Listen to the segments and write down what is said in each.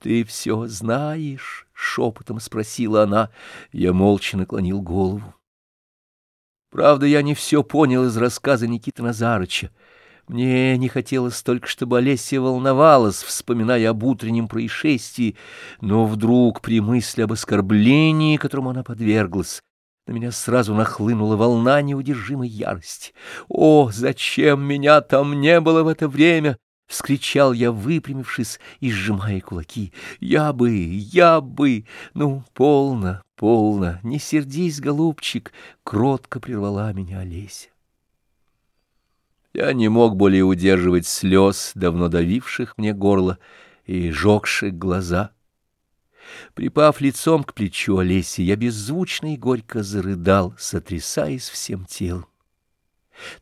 Ты все знаешь? — шепотом спросила она. Я молча наклонил голову. Правда, я не все понял из рассказа Никиты Назарыча. Мне не хотелось только, чтобы Олеся волновалась, вспоминая об утреннем происшествии, но вдруг при мысли об оскорблении, которому она подверглась, на меня сразу нахлынула волна неудержимой ярости. «О, зачем меня там не было в это время?» — вскричал я, выпрямившись и сжимая кулаки. «Я бы, я бы! Ну, полно, полно! Не сердись, голубчик!» — кротко прервала меня Олеся. Я не мог более удерживать слез, давно давивших мне горло и жегших глаза. Припав лицом к плечу Олеси, я беззвучно и горько зарыдал, сотрясаясь всем телом.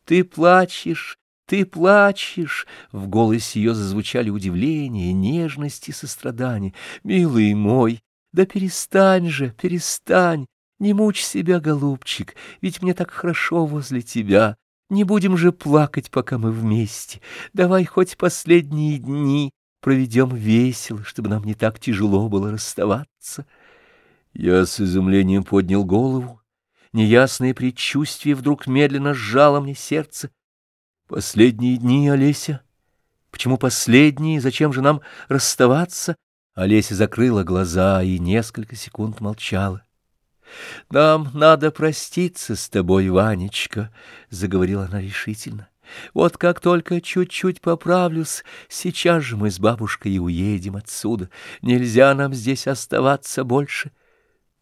«Ты плачешь, ты плачешь!» В голосе ее зазвучали удивление, нежность и сострадание. «Милый мой, да перестань же, перестань! Не мучь себя, голубчик, ведь мне так хорошо возле тебя!» Не будем же плакать, пока мы вместе. Давай хоть последние дни проведем весело, чтобы нам не так тяжело было расставаться. Я с изумлением поднял голову. Неясное предчувствие вдруг медленно сжало мне сердце. Последние дни, Олеся? Почему последние? Зачем же нам расставаться? Олеся закрыла глаза и несколько секунд молчала. «Нам надо проститься с тобой, Ванечка», — заговорила она решительно. «Вот как только чуть-чуть поправлюсь, сейчас же мы с бабушкой и уедем отсюда. Нельзя нам здесь оставаться больше».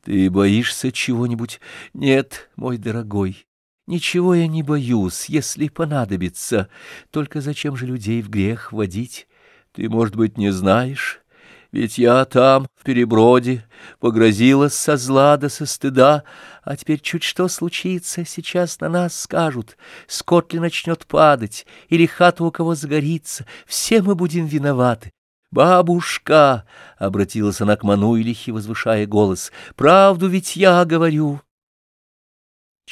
«Ты боишься чего-нибудь?» «Нет, мой дорогой». Ничего я не боюсь, если понадобится. Только зачем же людей в грех водить? Ты, может быть, не знаешь? Ведь я там, в переброде, погрозилась со зла да со стыда, а теперь чуть что случится, сейчас на нас скажут, скот ли начнет падать, или хата у кого загорится, все мы будем виноваты. «Бабушка!» — обратилась она к Мануилихе, возвышая голос. «Правду ведь я говорю!»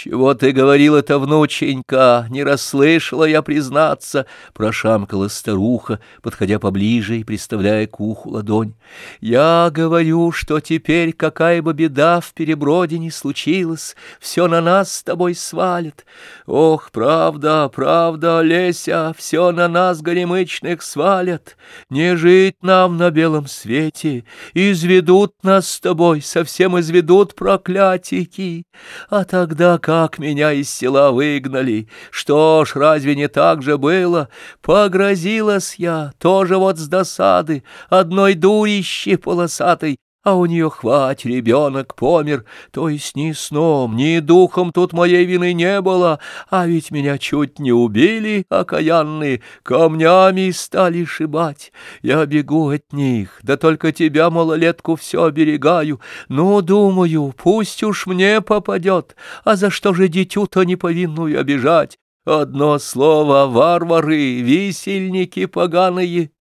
«Чего ты говорила-то, внученька? Не расслышала я, признаться!» — прошамкала старуха, подходя поближе и приставляя к уху ладонь. «Я говорю, что теперь, какая бы беда в переброде не случилась, все на нас с тобой свалит. Ох, правда, правда, Леся, все на нас горемычных свалят. Не жить нам на белом свете, изведут нас с тобой, совсем изведут проклятики. А тогда как меня из села выгнали. Что ж, разве не так же было? Погрозилась я, тоже вот с досады, одной дурище полосатой, а у нее хвать, ребенок помер, то есть ни сном, ни духом тут моей вины не было, а ведь меня чуть не убили, окаянные, камнями стали шибать. Я бегу от них, да только тебя, малолетку, все оберегаю. Ну, думаю, пусть уж мне попадет, а за что же дитю-то неповинную обижать? Одно слово — варвары, висельники поганые».